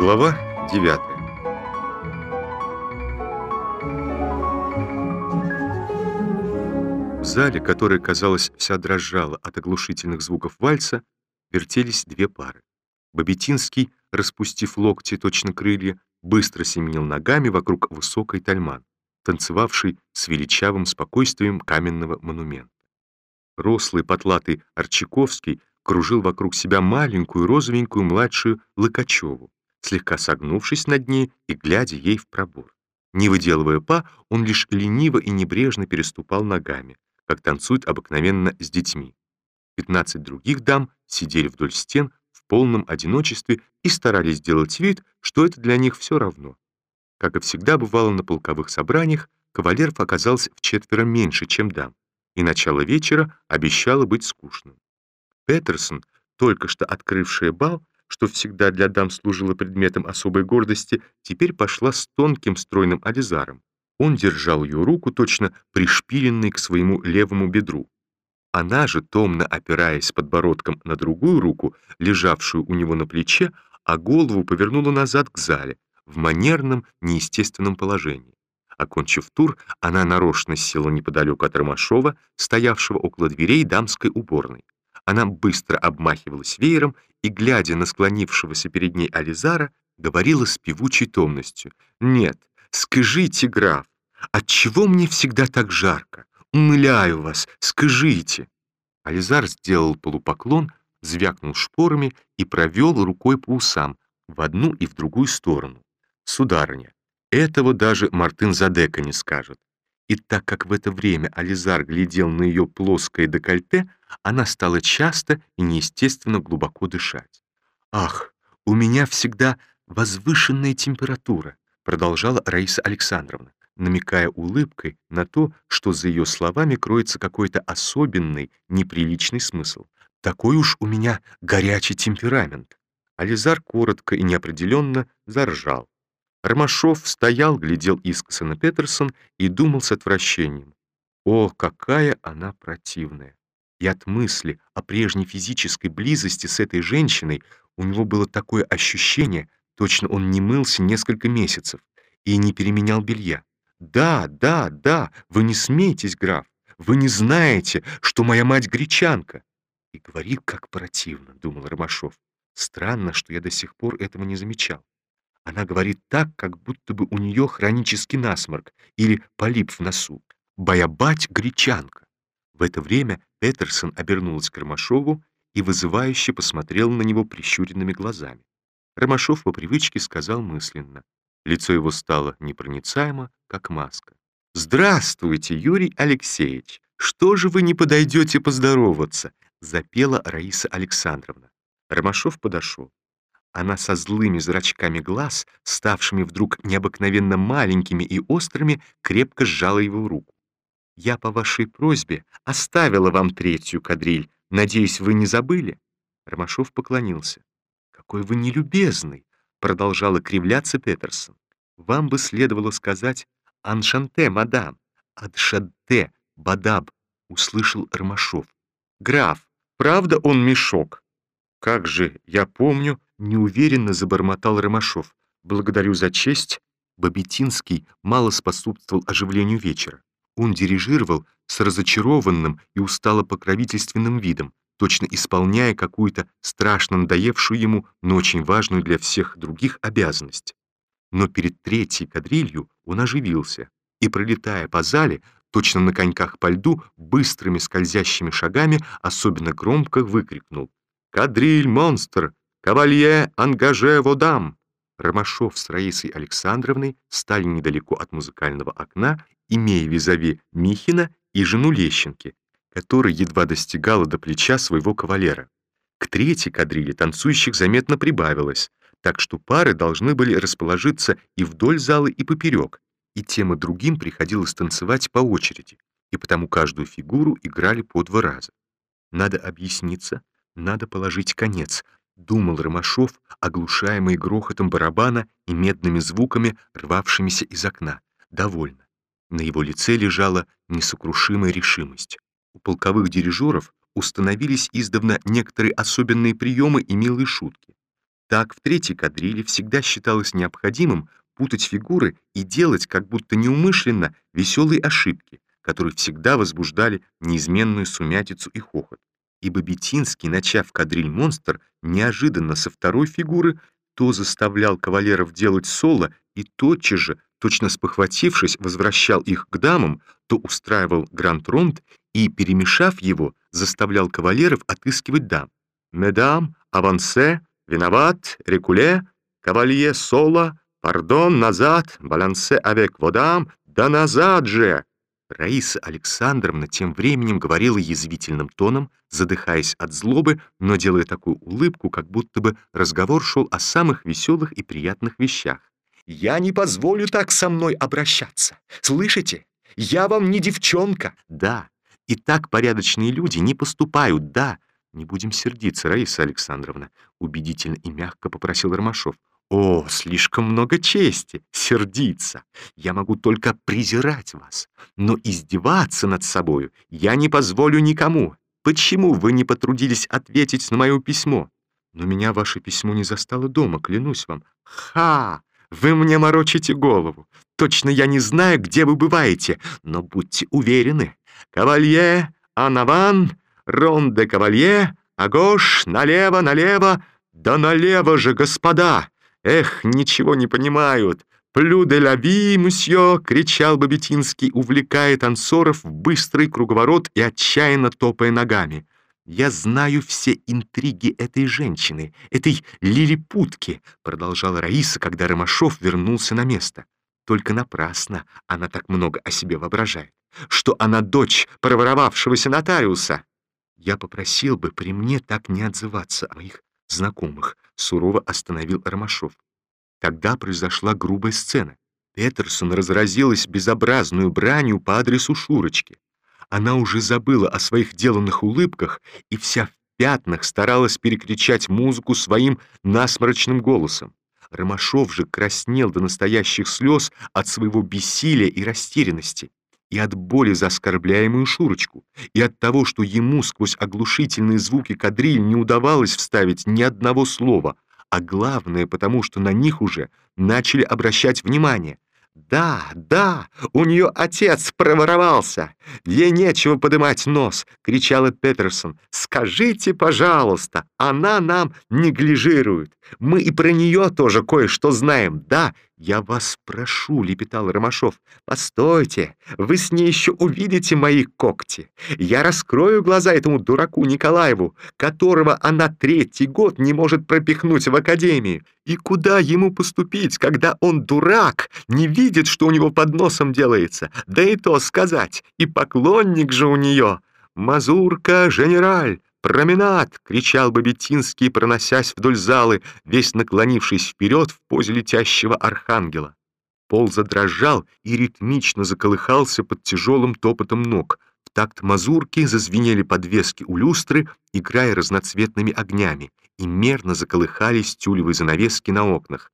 Глава 9 В зале, которая, казалось, вся дрожала от оглушительных звуков вальса, вертелись две пары. Бабетинский, распустив локти, точно крылья, быстро семенил ногами вокруг высокой тальман, танцевавшей с величавым спокойствием каменного монумента. Рослый, потлатый Арчаковский кружил вокруг себя маленькую розовенькую младшую Лыкачеву, слегка согнувшись над ней и глядя ей в пробор. Не выделывая па, он лишь лениво и небрежно переступал ногами, как танцуют обыкновенно с детьми. Пятнадцать других дам сидели вдоль стен в полном одиночестве и старались сделать вид, что это для них все равно. Как и всегда бывало на полковых собраниях, кавалеров оказалось в четверо меньше, чем дам, и начало вечера обещало быть скучным. Петерсон, только что открывшая бал, что всегда для дам служило предметом особой гордости, теперь пошла с тонким стройным ализаром. Он держал ее руку, точно пришпиленной к своему левому бедру. Она же, томно опираясь подбородком на другую руку, лежавшую у него на плече, а голову повернула назад к зале, в манерном, неестественном положении. Окончив тур, она нарочно села неподалеку от Ромашова, стоявшего около дверей дамской уборной. Она быстро обмахивалась веером и, глядя на склонившегося перед ней Ализара, говорила с певучей томностью. «Нет, скажите, граф, отчего мне всегда так жарко? Умыляю вас, скажите!» Ализар сделал полупоклон, звякнул шпорами и провел рукой по усам в одну и в другую сторону. «Сударыня, этого даже Мартын Задека не скажет. И так как в это время Ализар глядел на ее плоское декольте, она стала часто и неестественно глубоко дышать. «Ах, у меня всегда возвышенная температура», продолжала Раиса Александровна, намекая улыбкой на то, что за ее словами кроется какой-то особенный, неприличный смысл. «Такой уж у меня горячий темперамент». Ализар коротко и неопределенно заржал. Ромашов стоял, глядел искоса на Петерсон и думал с отвращением. О, какая она противная! И от мысли о прежней физической близости с этой женщиной у него было такое ощущение, точно он не мылся несколько месяцев и не переменял белья. «Да, да, да, вы не смейтесь, граф, вы не знаете, что моя мать гречанка!» И говорит, как противно, — думал Ромашов. Странно, что я до сих пор этого не замечал. Она говорит так, как будто бы у нее хронический насморк или полип в носу. Боябать гречанка. В это время Петерсон обернулась к Ромашову и вызывающе посмотрел на него прищуренными глазами. Ромашов по привычке сказал мысленно. Лицо его стало непроницаемо, как маска. «Здравствуйте, Юрий Алексеевич! Что же вы не подойдете поздороваться?» запела Раиса Александровна. Ромашов подошел. Она со злыми зрачками глаз, ставшими вдруг необыкновенно маленькими и острыми, крепко сжала его руку. «Я по вашей просьбе оставила вам третью кадриль. Надеюсь, вы не забыли?» Ромашов поклонился. «Какой вы нелюбезный!» — продолжала кривляться Петерсон. «Вам бы следовало сказать «Аншанте, мадам», «Адшанте, бадаб», — услышал Ромашов. «Граф, правда он мешок?» «Как же, я помню», неуверенно забормотал Ромашов. «Благодарю за честь». Бабетинский мало способствовал оживлению вечера. Он дирижировал с разочарованным и устало покровительственным видом, точно исполняя какую-то страшно надоевшую ему, но очень важную для всех других обязанность. Но перед третьей кадрилью он оживился и, пролетая по зале, точно на коньках по льду, быстрыми скользящими шагами особенно громко выкрикнул «Кадриль, монстр! «Кавалье, ангаже водам!» Ромашов с Раисой Александровной стали недалеко от музыкального окна, имея визави Михина и жену Лещенки, которая едва достигала до плеча своего кавалера. К третьей кадриле танцующих заметно прибавилось, так что пары должны были расположиться и вдоль зала, и поперек, и тем и другим приходилось танцевать по очереди, и потому каждую фигуру играли по два раза. Надо объясниться, надо положить конец, думал Ромашов, оглушаемый грохотом барабана и медными звуками, рвавшимися из окна. Довольно. На его лице лежала несокрушимая решимость. У полковых дирижеров установились издавна некоторые особенные приемы и милые шутки. Так в третьей кадриле всегда считалось необходимым путать фигуры и делать, как будто неумышленно, веселые ошибки, которые всегда возбуждали неизменную сумятицу и хохот. Ибо Бетинский, начав кадриль «Монстр», неожиданно со второй фигуры то заставлял кавалеров делать соло и тотчас же, точно спохватившись, возвращал их к дамам, то устраивал гранд-ронд и, перемешав его, заставлял кавалеров отыскивать дам. «Медам, авансе, виноват, рекуле, кавалье соло, пардон, назад, балансе авек водам, да назад же!» Раиса Александровна тем временем говорила язвительным тоном, задыхаясь от злобы, но делая такую улыбку, как будто бы разговор шел о самых веселых и приятных вещах. «Я не позволю так со мной обращаться. Слышите? Я вам не девчонка!» «Да, и так порядочные люди не поступают, да!» «Не будем сердиться, Раиса Александровна», — убедительно и мягко попросил Ромашов. «О, слишком много чести! Сердиться! Я могу только презирать вас, но издеваться над собою я не позволю никому. Почему вы не потрудились ответить на мое письмо? Но меня ваше письмо не застало дома, клянусь вам. Ха! Вы мне морочите голову. Точно я не знаю, где вы бываете, но будьте уверены. Кавалье, Анаван, Рон де Кавалье, Агош, налево, налево, да налево же, господа!» «Эх, ничего не понимают! Плю де ла ви, мсье!» — кричал Бабетинский, увлекая танцоров в быстрый круговорот и отчаянно топая ногами. «Я знаю все интриги этой женщины, этой лилипутки», — продолжала Раиса, когда Ромашов вернулся на место. «Только напрасно она так много о себе воображает, что она дочь проворовавшегося нотариуса». «Я попросил бы при мне так не отзываться о моих знакомых», сурово остановил Ромашов. Тогда произошла грубая сцена. Петерсон разразилась безобразную бранью по адресу Шурочки. Она уже забыла о своих деланных улыбках и вся в пятнах старалась перекричать музыку своим насморочным голосом. Ромашов же краснел до настоящих слез от своего бессилия и растерянности, и от боли за оскорбляемую Шурочку, и от того, что ему сквозь оглушительные звуки кадриль не удавалось вставить ни одного слова, а главное, потому что на них уже начали обращать внимание — «Да, да, у нее отец проворовался! Ей нечего подымать нос!» — кричала Петерсон. «Скажите, пожалуйста, она нам неглижирует. Мы и про нее тоже кое-что знаем. Да, я вас прошу», — лепетал Ромашов. «Постойте, вы с ней еще увидите мои когти. Я раскрою глаза этому дураку Николаеву, которого она третий год не может пропихнуть в академию. И куда ему поступить, когда он дурак, не видит, что у него под носом делается? Да и то сказать, и поклонник же у нее. «Мазурка, генераль!» «Променад!» — кричал Бабетинский, проносясь вдоль залы, весь наклонившись вперед в позе летящего архангела. Пол задрожал и ритмично заколыхался под тяжелым топотом ног. В такт мазурки зазвенели подвески у люстры, играя разноцветными огнями, и мерно заколыхались тюлевые занавески на окнах.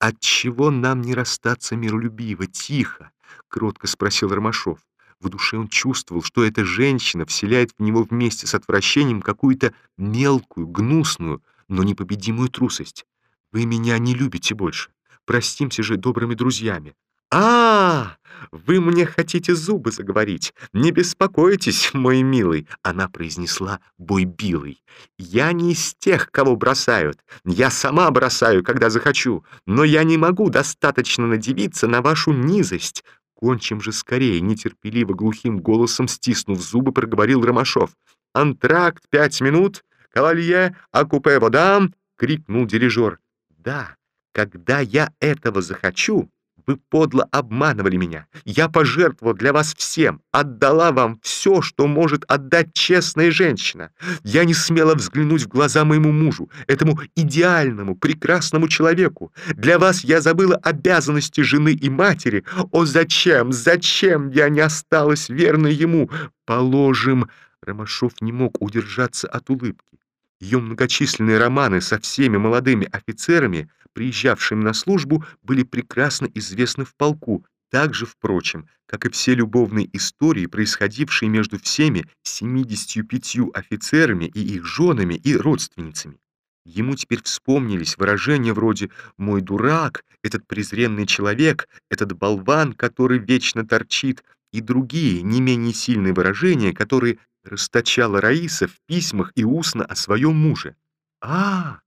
«Отчего нам не расстаться миролюбиво, тихо?» — кротко спросил Ромашов. В душе он чувствовал, что эта женщина вселяет в него вместе с отвращением какую-то мелкую, гнусную, но непобедимую трусость. «Вы меня не любите больше. Простимся же добрыми друзьями. «А, вы мне хотите зубы заговорить? Не беспокойтесь, мой милый!» Она произнесла бой билый. «Я не из тех, кого бросают. Я сама бросаю, когда захочу, но я не могу достаточно надевиться на вашу низость. «Кончим же скорее!» — нетерпеливо глухим голосом, стиснув зубы, проговорил Ромашов. «Антракт пять минут! Кавалье, акупе водам!» — крикнул дирижер. «Да, когда я этого захочу, вы подло обманывали меня. Я пожертвовала для вас всем, отдала вам все, что может отдать честная женщина. Я не смела взглянуть в глаза моему мужу, этому идеальному, прекрасному человеку. Для вас я забыла обязанности жены и матери. О, зачем, зачем я не осталась верной ему? Положим, Ромашов не мог удержаться от улыбки. Ее многочисленные романы со всеми молодыми офицерами приезжавшими на службу, были прекрасно известны в полку, так же, впрочем, как и все любовные истории, происходившие между всеми 75 офицерами и их женами и родственницами. Ему теперь вспомнились выражения вроде «мой дурак», «этот презренный человек», «этот болван, который вечно торчит» и другие не менее сильные выражения, которые расточала Раиса в письмах и устно о своем муже. «А,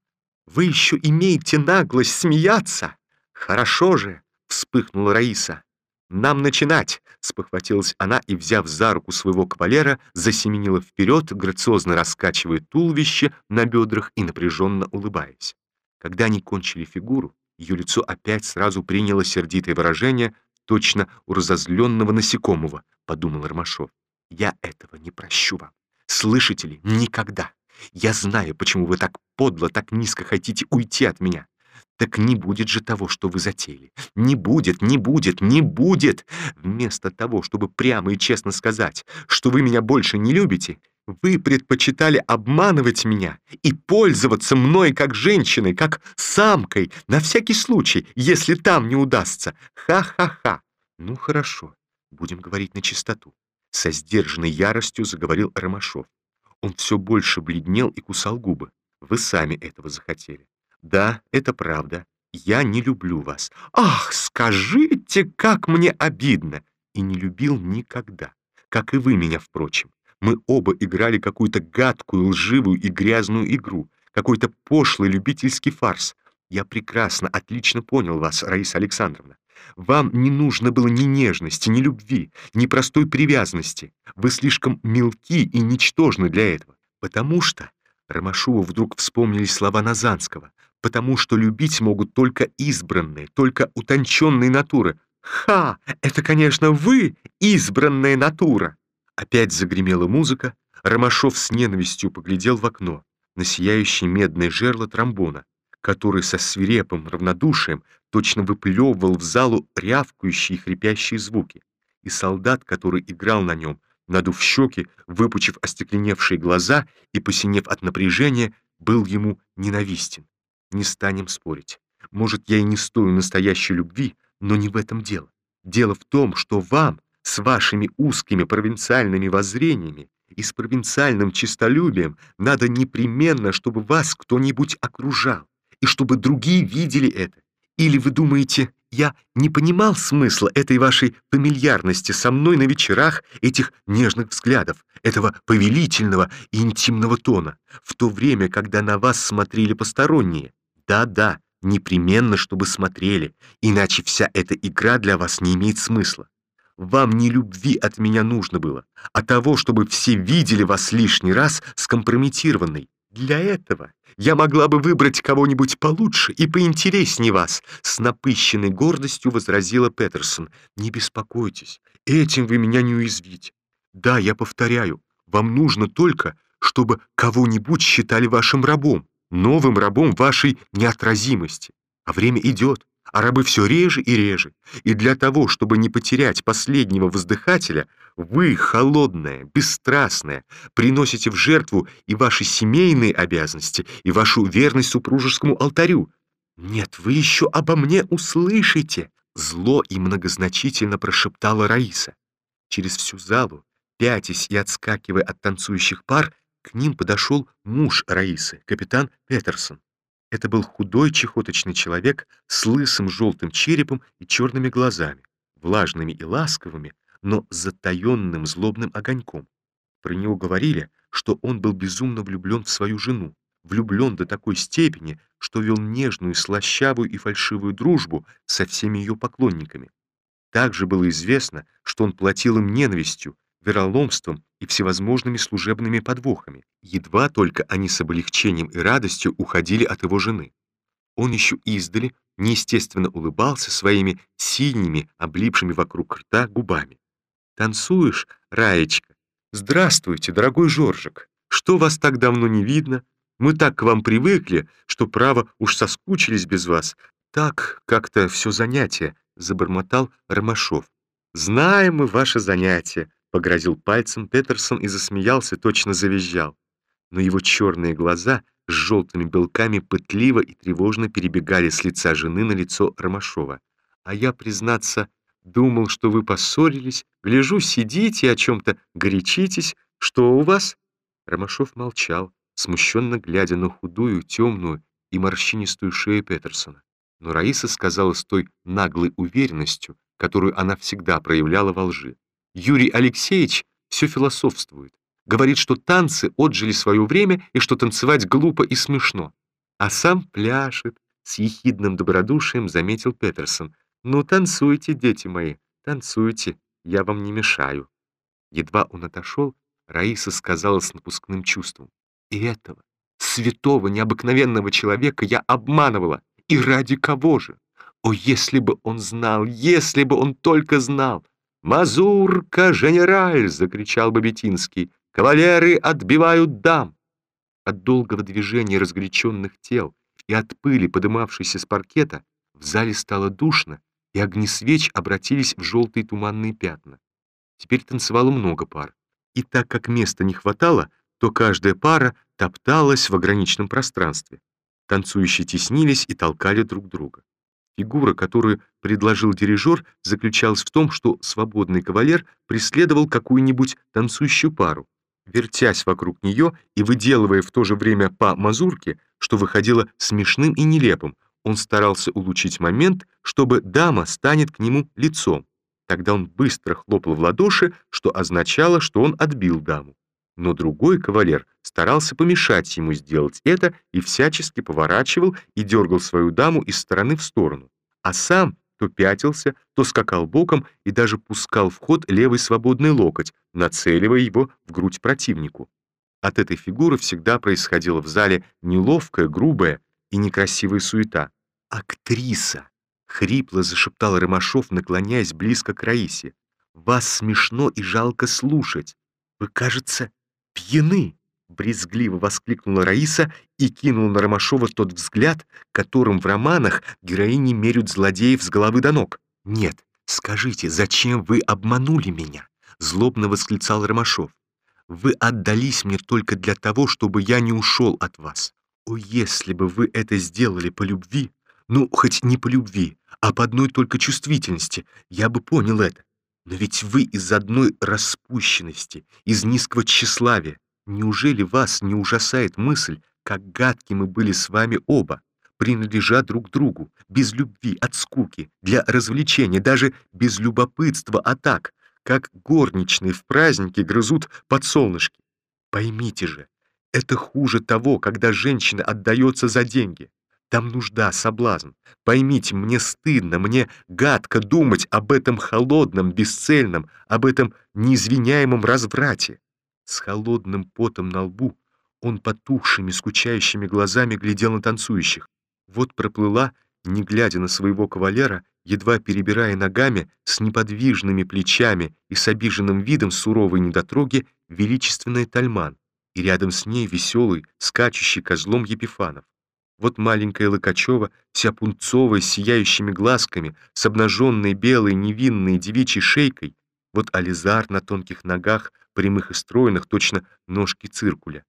вы еще имеете наглость смеяться? Хорошо же!» — вспыхнула Раиса. «Нам начинать!» — спохватилась она и, взяв за руку своего кавалера, засеменила вперед, грациозно раскачивая туловище на бедрах и напряженно улыбаясь. Когда они кончили фигуру, ее лицо опять сразу приняло сердитое выражение, точно у разозленного насекомого, — подумал Ромашов. «Я этого не прощу вам. Слышите ли? Никогда. Я знаю, почему вы так подло, так низко хотите уйти от меня. Так не будет же того, что вы затеяли. Не будет, не будет, не будет. Вместо того, чтобы прямо и честно сказать, что вы меня больше не любите, вы предпочитали обманывать меня и пользоваться мной как женщиной, как самкой, на всякий случай, если там не удастся. Ха-ха-ха. Ну хорошо, будем говорить на чистоту. Со сдержанной яростью заговорил Ромашов. Он все больше бледнел и кусал губы. Вы сами этого захотели. Да, это правда. Я не люблю вас. Ах, скажите, как мне обидно! И не любил никогда. Как и вы меня, впрочем. Мы оба играли какую-то гадкую, лживую и грязную игру, какой-то пошлый любительский фарс. Я прекрасно, отлично понял вас, Раиса Александровна. Вам не нужно было ни нежности, ни любви, ни простой привязанности. Вы слишком мелки и ничтожны для этого. Потому что Ромашову вдруг вспомнились слова Назанского, потому что любить могут только избранные, только утонченные натуры. Ха! Это, конечно, вы, избранная натура! Опять загремела музыка, Ромашов с ненавистью поглядел в окно на сияющее медное жерло тромбона, который со свирепым равнодушием точно выплевывал в залу рявкающие и хрипящие звуки, и солдат, который играл на нем, надув щеки, выпучив остекленевшие глаза и посинев от напряжения, был ему ненавистен. Не станем спорить. Может, я и не стою настоящей любви, но не в этом дело. Дело в том, что вам, с вашими узкими провинциальными воззрениями и с провинциальным честолюбием, надо непременно, чтобы вас кто-нибудь окружал, и чтобы другие видели это. Или вы думаете, я не понимал смысла этой вашей фамильярности со мной на вечерах, этих нежных взглядов, этого повелительного и интимного тона, в то время, когда на вас смотрели посторонние? Да-да, непременно, чтобы смотрели, иначе вся эта игра для вас не имеет смысла. Вам не любви от меня нужно было, а того, чтобы все видели вас лишний раз скомпрометированной. Для этого я могла бы выбрать кого-нибудь получше и поинтереснее вас, с напыщенной гордостью возразила Петерсон. Не беспокойтесь, этим вы меня не уязвите. Да, я повторяю, вам нужно только, чтобы кого-нибудь считали вашим рабом, новым рабом вашей неотразимости. А время идет а рабы все реже и реже. И для того, чтобы не потерять последнего воздыхателя, вы, холодная, бесстрастная, приносите в жертву и ваши семейные обязанности, и вашу верность супружескому алтарю. Нет, вы еще обо мне услышите, зло и многозначительно прошептала Раиса. Через всю залу, пятясь и отскакивая от танцующих пар, к ним подошел муж Раисы, капитан Петерсон. Это был худой чехоточный человек с лысым желтым черепом и черными глазами, влажными и ласковыми, но затаенным злобным огоньком. Про него говорили, что он был безумно влюблен в свою жену, влюблен до такой степени, что вел нежную, слащавую и фальшивую дружбу со всеми ее поклонниками. Также было известно, что он платил им ненавистью, вероломством и всевозможными служебными подвохами. Едва только они с облегчением и радостью уходили от его жены. Он еще издали неестественно улыбался своими синими, облипшими вокруг рта губами. «Танцуешь, Раечка? Здравствуйте, дорогой Жоржик! Что вас так давно не видно? Мы так к вам привыкли, что, право, уж соскучились без вас. Так как-то все занятие», — забормотал Ромашов. «Знаем мы ваше занятие», Погрозил пальцем Петерсон и засмеялся, точно завизжал. Но его черные глаза с желтыми белками пытливо и тревожно перебегали с лица жены на лицо Ромашова. А я, признаться, думал, что вы поссорились. Гляжу, сидите, о чем-то горячитесь. Что у вас? Ромашов молчал, смущенно глядя на худую, темную и морщинистую шею Петерсона. Но Раиса сказала с той наглой уверенностью, которую она всегда проявляла во лжи. Юрий Алексеевич все философствует. Говорит, что танцы отжили свое время и что танцевать глупо и смешно. А сам пляшет, с ехидным добродушием заметил Петерсон. «Ну, танцуйте, дети мои, танцуйте, я вам не мешаю». Едва он отошел, Раиса сказала с напускным чувством. «И этого, святого, необыкновенного человека я обманывала. И ради кого же? О, если бы он знал, если бы он только знал! «Мазурка, генераль!» — закричал Бабетинский. «Кавалеры отбивают дам!» От долгого движения разгоряченных тел и от пыли, подымавшейся с паркета, в зале стало душно, и огни свеч обратились в желтые туманные пятна. Теперь танцевало много пар. И так как места не хватало, то каждая пара топталась в ограниченном пространстве. Танцующие теснились и толкали друг друга. Фигура, которую предложил дирижер, заключалась в том, что свободный кавалер преследовал какую-нибудь танцующую пару, вертясь вокруг нее и выделывая в то же время по мазурке, что выходило смешным и нелепым, он старался улучшить момент, чтобы дама станет к нему лицом. Тогда он быстро хлопал в ладоши, что означало, что он отбил даму. Но другой кавалер старался помешать ему сделать это и всячески поворачивал и дергал свою даму из стороны в сторону. А сам то пятился, то скакал боком и даже пускал в ход левый свободный локоть, нацеливая его в грудь противнику. От этой фигуры всегда происходила в зале неловкая, грубая и некрасивая суета. «Актриса!» Хрипло зашептал Ромашов, наклоняясь близко к Раисе. «Вас смешно и жалко слушать. Вы, кажется, пьяны!» Брезгливо воскликнула Раиса и кинула на Ромашова тот взгляд, которым в романах героини меряют злодеев с головы до ног. «Нет, скажите, зачем вы обманули меня?» Злобно восклицал Ромашов. «Вы отдались мне только для того, чтобы я не ушел от вас. О, если бы вы это сделали по любви, ну, хоть не по любви, а по одной только чувствительности, я бы понял это. Но ведь вы из одной распущенности, из низкого тщеславия. Неужели вас не ужасает мысль, как гадки мы были с вами оба, принадлежа друг другу, без любви, от скуки, для развлечения, даже без любопытства, а так, как горничные в празднике грызут подсолнышки? Поймите же, это хуже того, когда женщина отдается за деньги. Там нужда, соблазн. Поймите, мне стыдно, мне гадко думать об этом холодном, бесцельном, об этом неизвиняемом разврате. С холодным потом на лбу он потухшими, скучающими глазами глядел на танцующих. Вот проплыла, не глядя на своего кавалера, едва перебирая ногами, с неподвижными плечами и с обиженным видом суровой недотроги, величественная Тальман, и рядом с ней веселый, скачущий козлом Епифанов. Вот маленькая Лыкачева, вся пунцовая, с сияющими глазками, с обнаженной белой невинной девичьей шейкой. Вот Ализар на тонких ногах, прямых и стройных, точно ножки циркуля.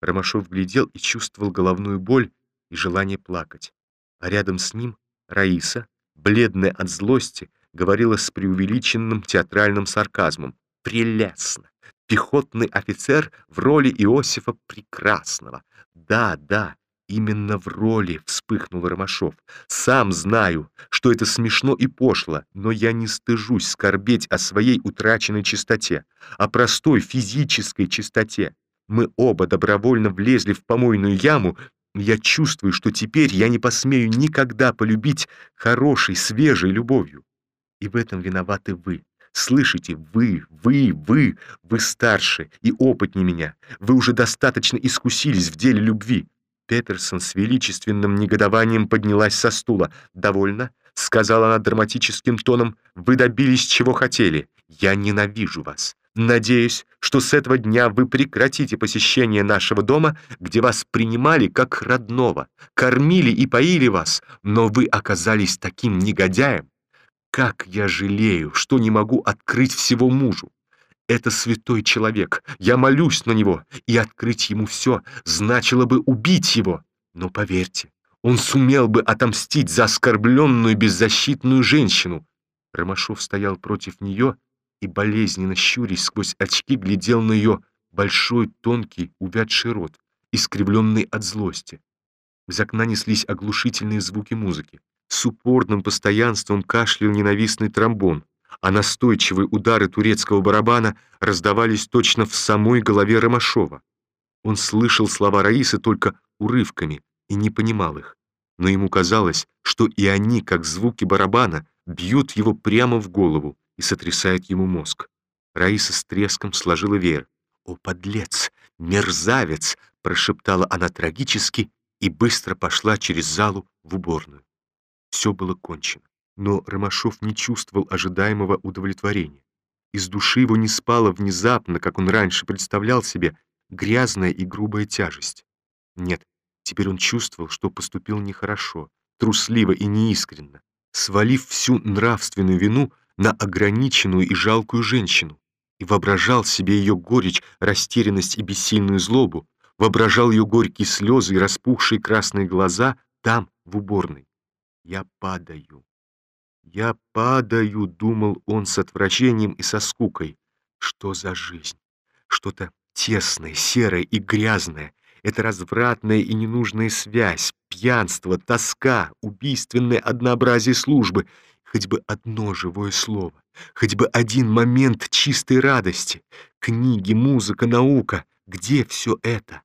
Ромашов глядел и чувствовал головную боль и желание плакать. А рядом с ним Раиса, бледная от злости, говорила с преувеличенным театральным сарказмом. «Прелестно! Пехотный офицер в роли Иосифа Прекрасного! Да, да, Именно в роли вспыхнул Ромашов. Сам знаю, что это смешно и пошло, но я не стыжусь скорбеть о своей утраченной чистоте, о простой физической чистоте. Мы оба добровольно влезли в помойную яму, я чувствую, что теперь я не посмею никогда полюбить хорошей, свежей любовью. И в этом виноваты вы. Слышите, вы, вы, вы, вы старше и опытнее меня. Вы уже достаточно искусились в деле любви. Петерсон с величественным негодованием поднялась со стула. «Довольно», — сказала она драматическим тоном, — «вы добились, чего хотели. Я ненавижу вас. Надеюсь, что с этого дня вы прекратите посещение нашего дома, где вас принимали как родного, кормили и поили вас, но вы оказались таким негодяем. Как я жалею, что не могу открыть всего мужу. Это святой человек. Я молюсь на него, и открыть ему все значило бы убить его. Но поверьте, он сумел бы отомстить за оскорбленную беззащитную женщину. Ромашов стоял против нее и, болезненно щурясь сквозь очки, глядел на ее большой, тонкий, увядший рот искривленный от злости. Из окна неслись оглушительные звуки музыки. С упорным постоянством кашлял ненавистный тромбон, а настойчивые удары турецкого барабана раздавались точно в самой голове Ромашова. Он слышал слова Раисы только урывками и не понимал их, но ему казалось, что и они, как звуки барабана, бьют его прямо в голову и сотрясают ему мозг. Раиса с треском сложила веер. «О, подлец! Мерзавец!» — прошептала она трагически и быстро пошла через залу в уборную. Все было кончено, но Ромашов не чувствовал ожидаемого удовлетворения. Из души его не спала внезапно, как он раньше представлял себе, грязная и грубая тяжесть. Нет, теперь он чувствовал, что поступил нехорошо, трусливо и неискренно, свалив всю нравственную вину на ограниченную и жалкую женщину, и воображал себе ее горечь, растерянность и бессильную злобу, воображал ее горькие слезы и распухшие красные глаза там, в уборной. «Я падаю, я падаю», — думал он с отвращением и со скукой. «Что за жизнь? Что-то тесное, серое и грязное. Это развратная и ненужная связь, пьянство, тоска, убийственное однообразие службы. Хоть бы одно живое слово, хоть бы один момент чистой радости. Книги, музыка, наука. Где все это?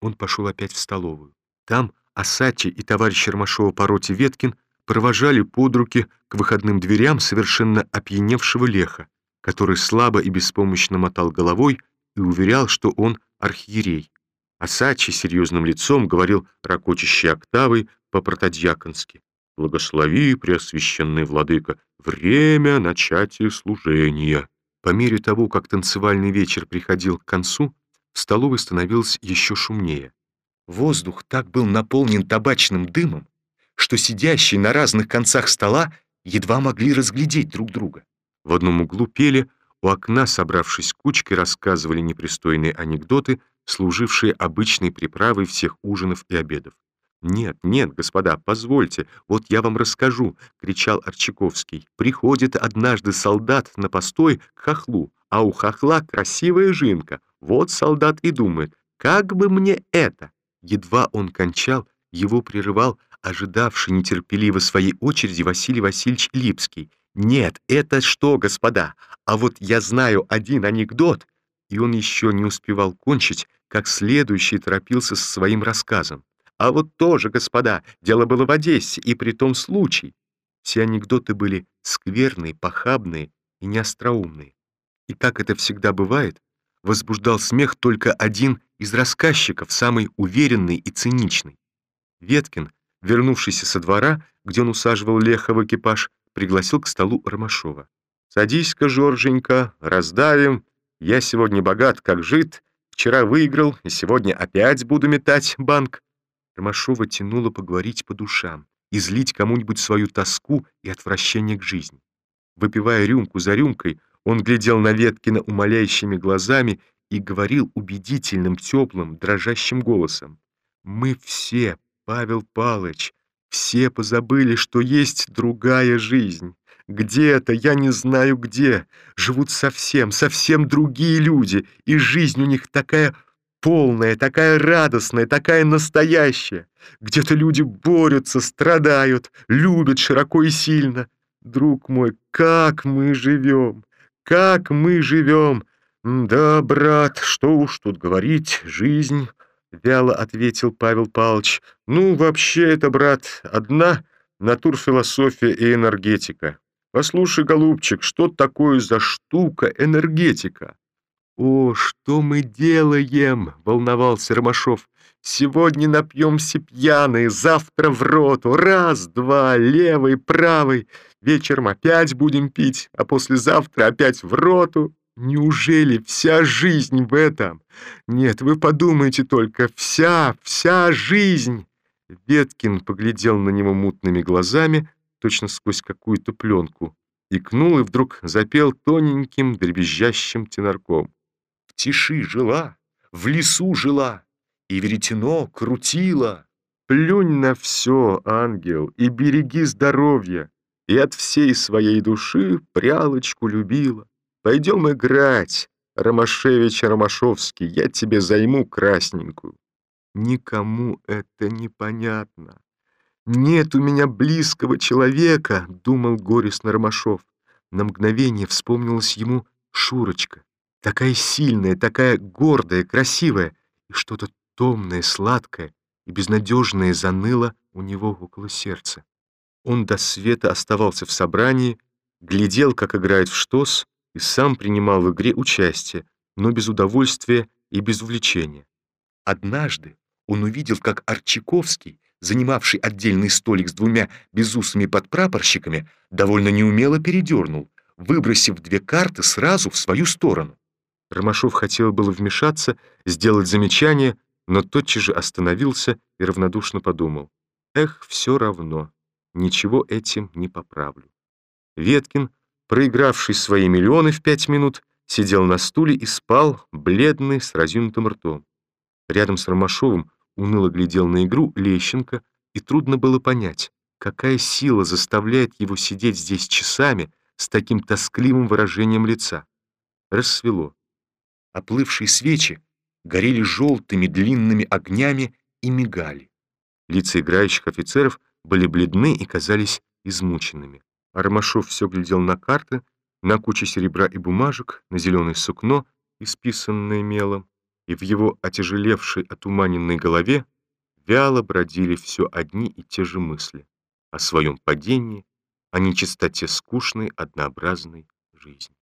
Он пошел опять в столовую. Там Асачи и товарищ Ромашова по роте Веткин провожали под руки к выходным дверям совершенно опьяневшего Леха, который слабо и беспомощно мотал головой и уверял, что он архиерей. Асачи серьезным лицом говорил ракочащей октавой по-протодьяконски. «Благослови, преосвященный владыка, время начатия служения». По мере того, как танцевальный вечер приходил к концу, в столовой становилось еще шумнее. Воздух так был наполнен табачным дымом, что сидящие на разных концах стола едва могли разглядеть друг друга. В одном углу пели, у окна, собравшись кучкой, рассказывали непристойные анекдоты, служившие обычной приправой всех ужинов и обедов. «Нет, нет, господа, позвольте, вот я вам расскажу», — кричал Арчаковский. «Приходит однажды солдат на постой к хохлу, а у хохла красивая жинка. Вот солдат и думает, как бы мне это?» Едва он кончал, его прерывал ожидавший нетерпеливо своей очереди Василий Васильевич Липский. «Нет, это что, господа? А вот я знаю один анекдот!» И он еще не успевал кончить, как следующий торопился со своим рассказом. А вот тоже, господа, дело было в Одессе, и при том случай. Все анекдоты были скверные, похабные и неостроумные. И как это всегда бывает, возбуждал смех только один из рассказчиков, самый уверенный и циничный. Веткин, вернувшийся со двора, где он усаживал Леха в экипаж, пригласил к столу Ромашова. «Садись-ка, Жорженька, раздавим. Я сегодня богат, как жид. Вчера выиграл, и сегодня опять буду метать банк. Ромашова тянуло поговорить по душам, излить кому-нибудь свою тоску и отвращение к жизни. Выпивая рюмку за рюмкой, он глядел на Веткина умоляющими глазами и говорил убедительным, теплым, дрожащим голосом. «Мы все, Павел Палыч, все позабыли, что есть другая жизнь. Где-то, я не знаю где, живут совсем, совсем другие люди, и жизнь у них такая полная, такая радостная, такая настоящая. Где-то люди борются, страдают, любят широко и сильно. Друг мой, как мы живем, как мы живем. Да, брат, что уж тут говорить, жизнь, вяло ответил Павел Павлович. Ну, вообще это, брат, одна натурфилософия и энергетика. Послушай, голубчик, что такое за штука энергетика? «О, что мы делаем?» — волновался Ромашов. «Сегодня напьемся пьяные, завтра в роту. Раз, два, левый, правый. Вечером опять будем пить, а послезавтра опять в роту. Неужели вся жизнь в этом? Нет, вы подумайте только, вся, вся жизнь!» Веткин поглядел на него мутными глазами, точно сквозь какую-то пленку, икнул и вдруг запел тоненьким дребезжащим тенорком тиши жила, в лесу жила, и веретено крутила. Плюнь на все, ангел, и береги здоровье, и от всей своей души прялочку любила. Пойдем играть, Ромашевич Ромашовский, я тебе займу красненькую. Никому это непонятно. «Нет у меня близкого человека», — думал горестно Ромашов. На мгновение вспомнилась ему Шурочка. Такая сильная, такая гордая, красивая. И что-то томное, сладкое и безнадежное заныло у него около сердца. Он до света оставался в собрании, глядел, как играет в штос, и сам принимал в игре участие, но без удовольствия и без увлечения. Однажды он увидел, как Арчаковский, занимавший отдельный столик с двумя безусыми подпрапорщиками, довольно неумело передернул, выбросив две карты сразу в свою сторону. Ромашов хотел было вмешаться, сделать замечание, но тотчас же остановился и равнодушно подумал. Эх, все равно, ничего этим не поправлю. Веткин, проигравший свои миллионы в пять минут, сидел на стуле и спал, бледный, с разъюнутым ртом. Рядом с Ромашовым уныло глядел на игру Лещенко, и трудно было понять, какая сила заставляет его сидеть здесь часами с таким тоскливым выражением лица. Рассвело. Оплывшие свечи горели желтыми длинными огнями и мигали. Лица играющих офицеров были бледны и казались измученными. А Ромашов все глядел на карты, на кучу серебра и бумажек, на зеленое сукно, исписанное мелом, и в его отяжелевшей, отуманенной голове вяло бродили все одни и те же мысли о своем падении, о нечистоте скучной, однообразной жизни.